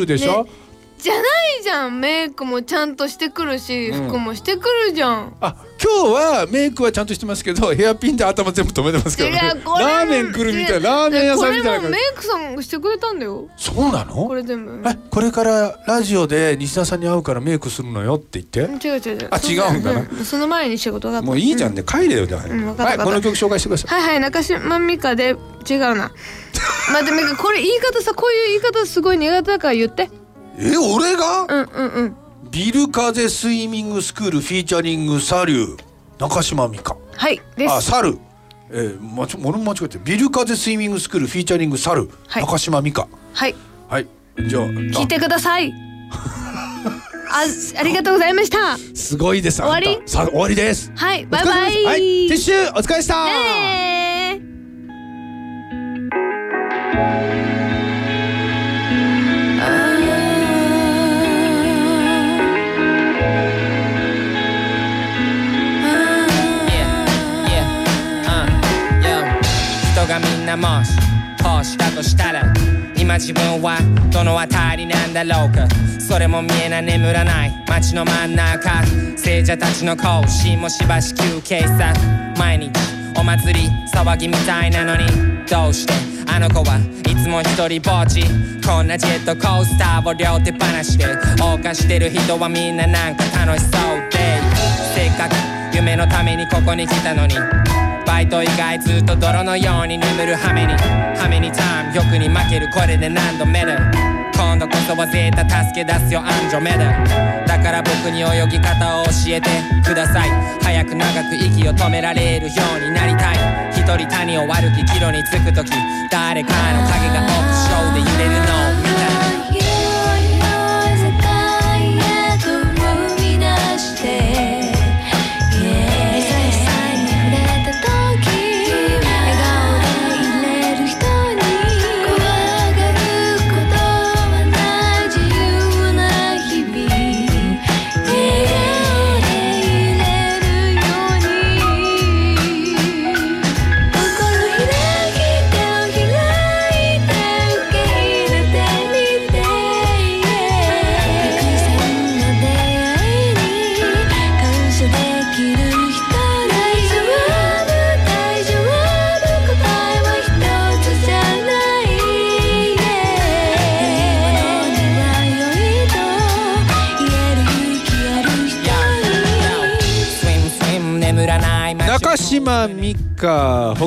るでしょ、ね。じゃないじゃん。メイクもちゃんとしてくるし、うん。服もしてくるじゃん。あ今日はメイクはちゃんとしてますけどヘアピンで頭全部止めてますけ違ど、ね。ラーメン来るみたいなラーメン屋さんみたいなこれもメイクさんがしてくれたんだよ。そうなの？これ全部。えこれからラジオで西田さんに会うからメイクするのよって言って？違う違う違う。あ違うんだな？そその前に仕事があったもういいじゃんね、帰れよじゃあ、うんわかったはいわかった。この曲紹介してください。はいはい中島美嘉で違うな。まあでもこれ言い方さこういう言い方すごい苦手だから言ってえ俺が、うんうんうん。ビル風スイミングスクールフィーチャリングサリュー中島美嘉。はいです。あサルえー、まち俺も間違えてビル風スイミングスクールフィーチャリングサル、はい。中島美嘉。はい。はいじゃあ聞いてください。あありがとうございました。あすごいです終わり？さ終わりです。はいバイバお疲れ様です。はいイ撤収お疲れでした、もしこうしたとしたら今自分はどの辺りなんだろうか。それも見えない眠らない街の真ん中。聖者たちの行進もしばし休憩さ。毎日お祭り騒ぎみたいなのに。どうしてあの子はいつも一人ぼっち。こんなジェットコースターを両手放しで謳歌してる人はみんななんか楽しそうで。せっかく夢のためにここに来たのに。バイト以外ずっと泥のように眠る羽目に羽目にターン欲に負けるこれで何度目だ今度こそはゼータ助け出すよアンジョメダだから僕に泳ぎ方を教えて。ください。早く長く息を止められるようになりたい。一人谷を歩き帰路に着く時。誰かの影がオフショーで揺れる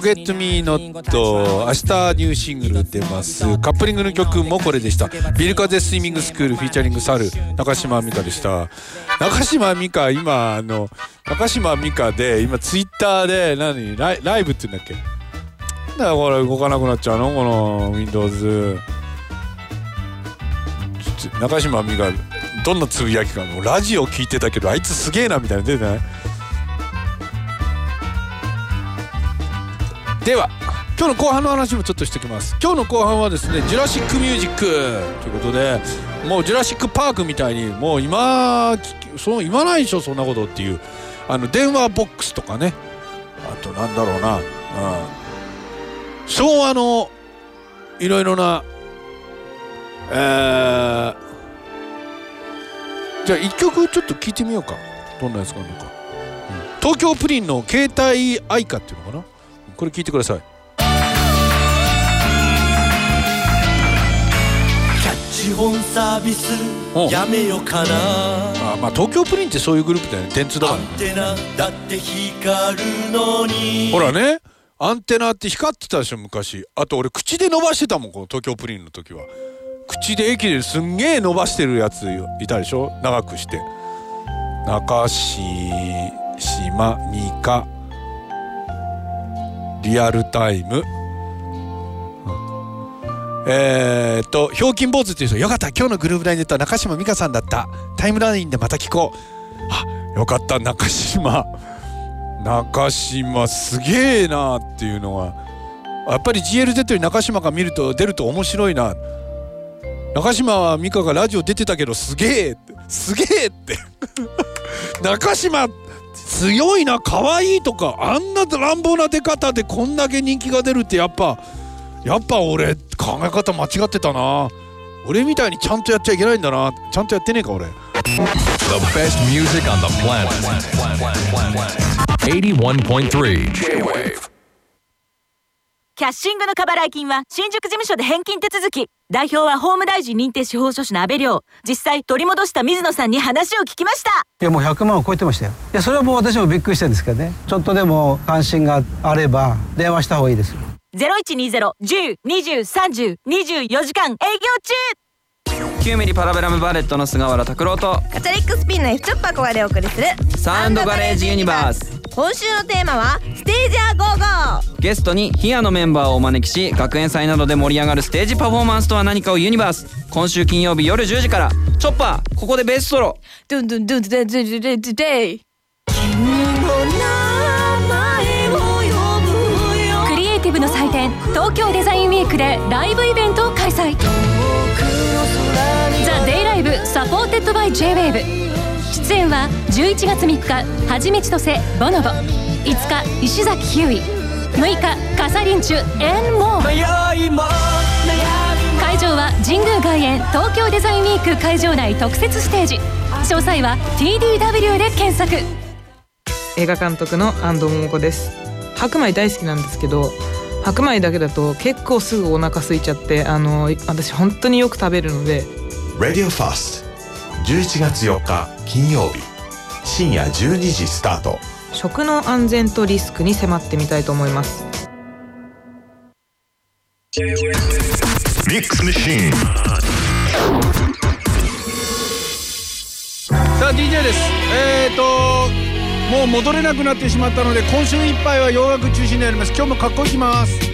Forget Me Not」明日ニューシングル出ます。カップリングの曲もこれでした。ビル風スイミングスクールフィーチャリングサル中島美嘉でした。中島美嘉今あの中島美嘉で今ツイッターで何ライライブって言うんだっけ？なんだこれ動かなくなっちゃうの？この Windows 中島美嘉どんなつぶやきかも。うラジオ聞いてたけどあいつすげえなみたいな出てない？では今日の後半の話もちょっとしておきます。今日の後半はですね「ジュラシック・ミュージック」ということでもう「ジュラシック・パーク」みたいにもう今そう言わないでしょそんなことっていうあの電話ボックスとかね。あとなんだろうな、うん、昭和のいろいろなえー、じゃあ一曲ちょっと聞いてみようか。どんなやつがあるのか、うん。東京プリンの携帯愛歌っていうのかな。これ聞いてください。キャッチ本サービスおやめよかな。あまあ東京プリンってそういうグループだよね電通だかアら。ねンテナだって光るのに。ほらねアンテナって光ってたでしょ昔。あと俺口で伸ばしてたもんこの東京プリンの時は。口で駅ですんげえ伸ばしてるやついたでしょ長くして。中島美香リアルタイム、うんえーっとひょうきん坊主っていう人よかった今日のグループラインネットは中島美嘉さんだった。タイムラインでまた聞こう。あよかった中島。中島すげえなっていうのは。やっぱり GLZ より中島が見ると出ると面白いな。中島美嘉がラジオ出てたけどすげえってすげえって。中島強いな可愛いとかあんな乱暴な出方でこんだけ人気が出るってやっぱやっぱ俺考え方間違ってたな俺みたいにちゃんとやっちゃいけないんだなちゃんとやってねえか俺 The best music on the planet. 81.3 J-Wave. キャッシングの過払い金は新宿事務所で返金手続き。代表は法務大臣認定司法書士の阿部亮。実際取り戻した水野さんに話を聞きました。いやもう100万を超えてましたよ。いやそれはもう私もびっくりしてるんですけどね。ちょっとでも関心があれば電話した方がいいですよ。0120-10-20-30-24時間。営業9ミリパラベラムバレットの菅原卓郎とガチャリックスピンの F チョッパー KOGA でお送りする。サウンドガレージユニバース今週のテーマはステージアゴーゴー。ゲストに HERE のメンバーをお招きし学園祭などで盛り上がるステージパフォーマンスとは何かをユニバース。今週金曜日夜10時から。チョッパーここでベースソロ。ドゥンドゥンドゥンドゥンドゥンドゥンドゥンドゥンドゥンクリエイティブの祭典東京デザインウィークでライブイベントを開催ザ・デイライブサポーテッドバイ J-WAVE 出演は11月3日はじめちとせボノボ。5日石崎ひゅーい。6日カサリンチュ and more 会場は神宮外苑東京デザインウィーク会場内特設ステージ。詳細は TDW で検索。映画監督の安藤桃子です。白米大好きなんですけど白米だけだと結構すぐお腹空いちゃってあの私本当によく食べるので。Radio Fast 11月4日金曜日。深夜12時スタート。食の安全とリスクに迫ってみたいと思います。Mix Machine. さあ DJ です。えーともう戻れなくなってしまったので今週いっぱいは洋楽中心になります。今日もかっこいきます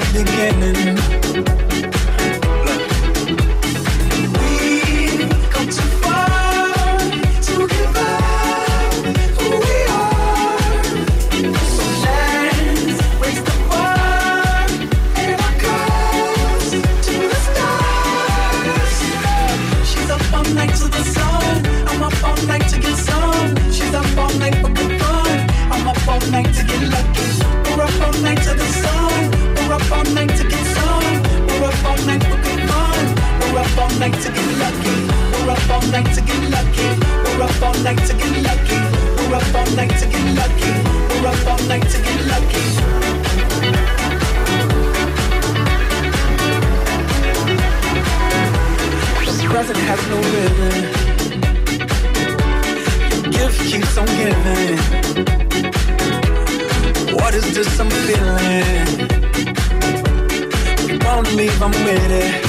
the beginning cause it has no rhythm. Your gift keeps on giving. What is this I'm feeling? You won't leave, I'm with it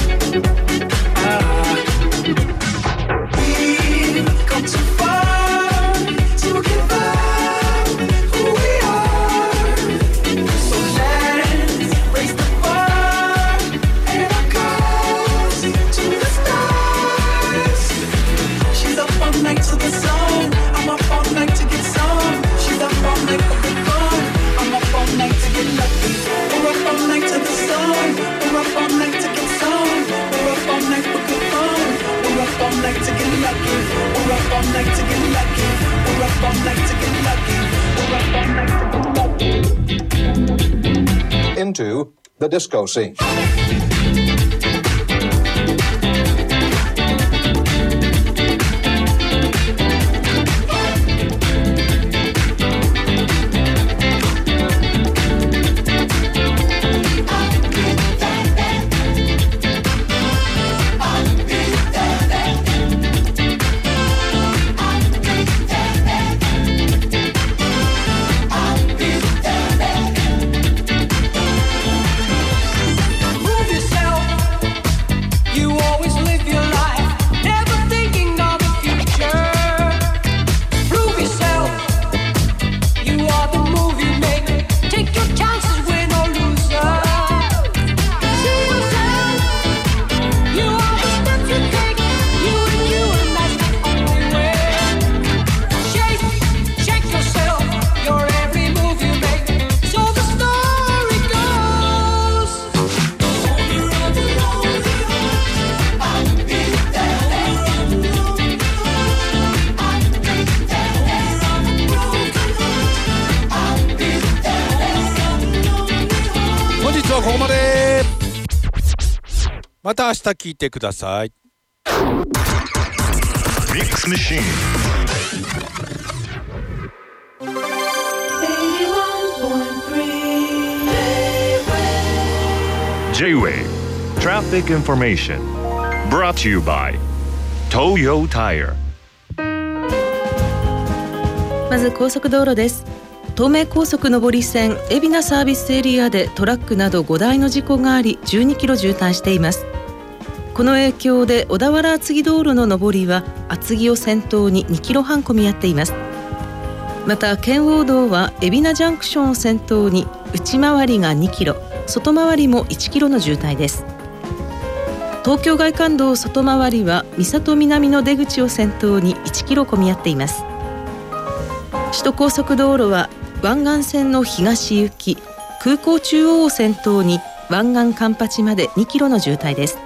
the disco scene. はここまでまた明日聞いてくださいミックスマシーンジェイウェイ Traffic Information Brought to you by Toyo Tire まず高速道路です東名高速上り線海老名サービスエリアでトラックなど5台の事故があり12キロ渋滞しています。この影響で小田原厚木道路の上りは厚木を先頭に2キロ半混み合っています。また圏央道は海老名ジャンクションを先頭に内回りが2キロ外回りも1キロの渋滞です。東京外環道外回りは三郷南の出口を先頭に1キロ混み合っています。首都高速道路は湾岸線の東行き空港中央を先頭に湾岸カンパチまで2キロの渋滞です。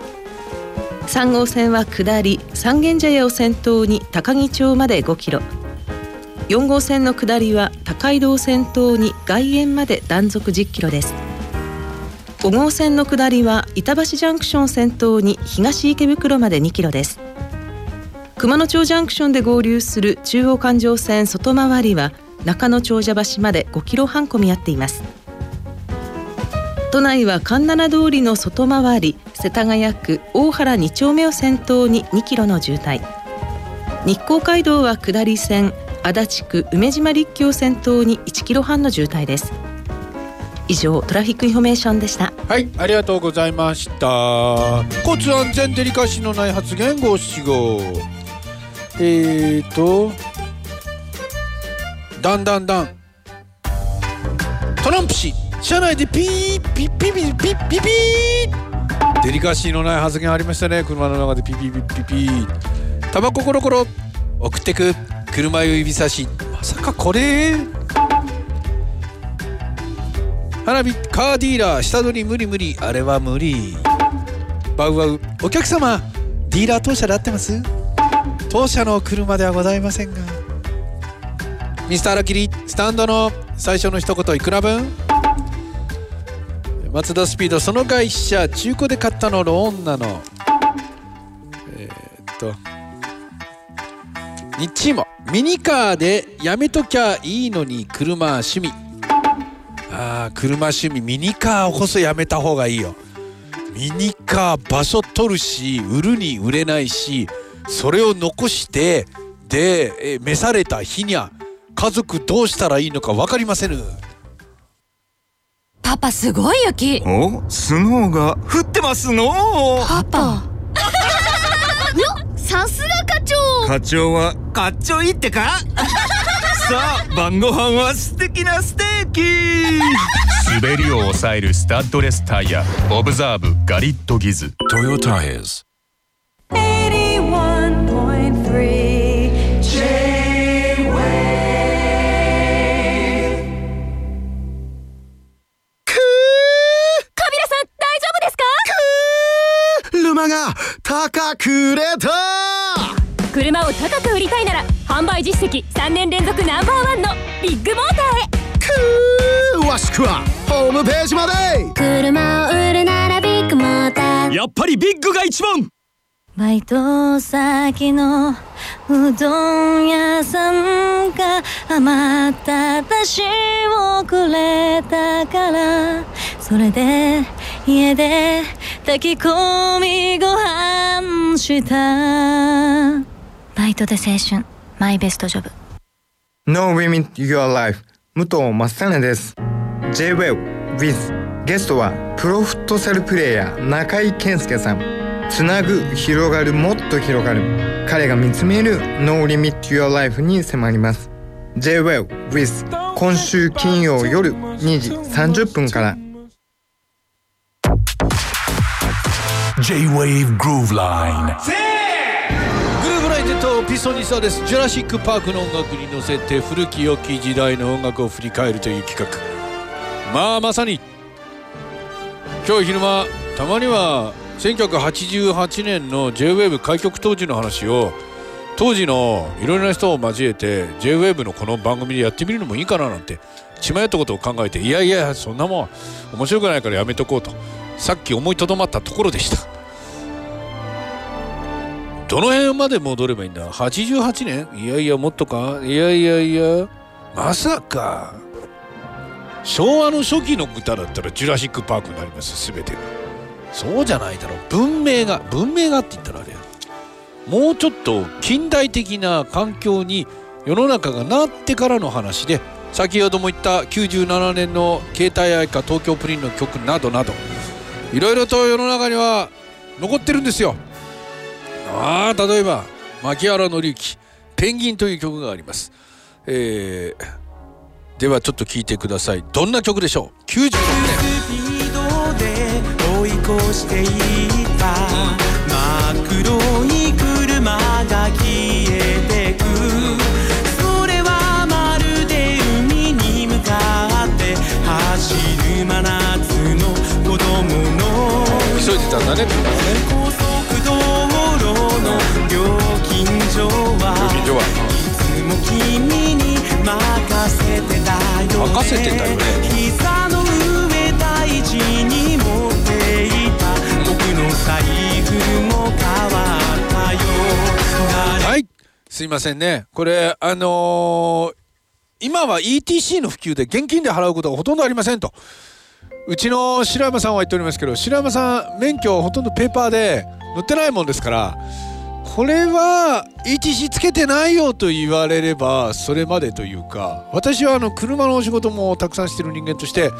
3号線は下り三軒茶屋を先頭に高木町まで5キロ。4号線の下りは高井戸を先頭に外苑まで断続10キロです。5号線の下りは板橋ジャンクション先頭に東池袋まで2キロです。熊野町ジャンクションで合流する中央環状線外回りは中野長者橋まで5キロ半混み合っています。都内は環七通りの外回り世田谷区大原2丁目を先頭に2キロの渋滞。日光街道は下り線足立区梅島立橋を先頭に1キロ半の渋滞です。以上トラフィックインフォメーションでした。はいありがとうございました。交通安全デリカシーのない発言五七五えーとだんだんだんトランプ氏車内でピーピッピピピッピピデリカシーのない発言ありましたね。車の中でピピピピピタバココロコロ。送ってく。車を指差し。まさかこれ？花火。カーディーラー。下取り無理無理。あれは無理。バウワウ。お客様ディーラー当社で合ってます？当社の車ではございませんが。ミスターラキリスタンドの最初の一言いくら分？松田スピードその会社中古で買ったのローンなの。えーっと。日もミニカーでやめときゃいいのに車趣味。あー車趣味。ミニカーこそやめた方がいいよ。ミニカー場所取るし売るに売れないしそれを残してでえ召された日にゃ家族どうしたらいいのか分かりませぬ。パパすごい雪。おスノーが降ってますの。パパ。さすが課長。課長はかっちょいいってか。さあ晩ご飯は素敵なステーキ。滑りを抑えるスタッドレスタイヤオブザーブガリットギズ。トヨタイズが高く売れた。車を高く売りたいなら販売実績3年連続ナンバーワンのビッグモーターへ。詳しくはホームページまで。車を売るならビッグモーター。やっぱりビッグが一番。バイト先のうどん屋さんが余っただしをくれたから。それで家で炊き込みご飯した。バイトで青春。マイベストジョブ。No Limit Your Life 武藤正根です。J-WAVE with ゲストはプロフットサルプレイヤー中井健介さん。つなぐ広がるもっと広がる。彼が見つめる No Limit Your Life に迫ります。J-WAVE with 今週金曜夜2時30分から。J-Wave Groove Line. グルーブライン Z ピストニスタです。ジュラシック・パークの音楽に乗せて古き良き時代の音楽を振り返るという企画。まあまさに今日昼間たまには1988年の JWAVE 開局当時の話を当時のいろいろな人を交えて JWAVE のこの番組でやってみるのもいいかななんて血迷ったことを考えていやいやそんなもん面白くないからやめとこうと。さっき思いとどまったところでした。どの辺まで戻ればいいんだ？88年？いやいやもっとか？いやいやいや。まさか。昭和の初期の歌だったらジュラシック・パークになります全てが。そうじゃないだろう。文明が文明がって言ったらあれや。もうちょっと近代的な環境に世の中がなってからの話で先ほども言った97年の携帯愛歌東京プリンの曲などなどいろいろと世の中には残ってるんですよ。ああ例えば牧原紀之「ペンギン」という曲があります、えーではちょっと聴いてください。どんな曲でしょう？96年スピードで追い越していった真っ黒い車が消えてく。それはまるたんだね車がね高速道路の料金所は料金所は。いつも君に任せてたよね。任せてたよね。膝の上大事に持っていた。僕の財布も変わったよ。はい。すいませんね。これあのー今は ETC の普及で現金で払うことがほとんどありませんとうちの白山さんは言っておりますけど白山さん免許ほとんどペーパーで乗ってないもんですからこれは ETC つけてないよと言われればそれまでというか私はあの車のお仕事もたくさんしてる人間として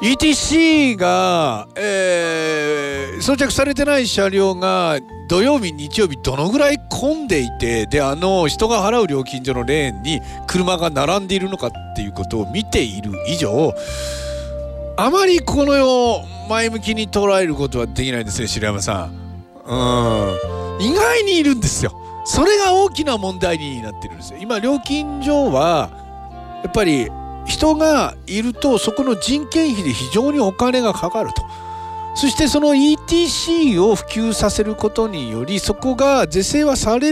ETC が、えー装着されてない車両が土曜日日曜日どのぐらい混んでいてであの人が払う料金所のレーンに車が並んでいるのかっていうことを見ている以上あまりこの世を前向きに捉えることはできないですね白山さん。うん意外にいるんですよ。それが大きな問題になってるんですよ。今料金所はやっぱり人がいるとそこの人件費で非常にお金がかかると。そしてその ETC を普及させることによりそこが是正はされ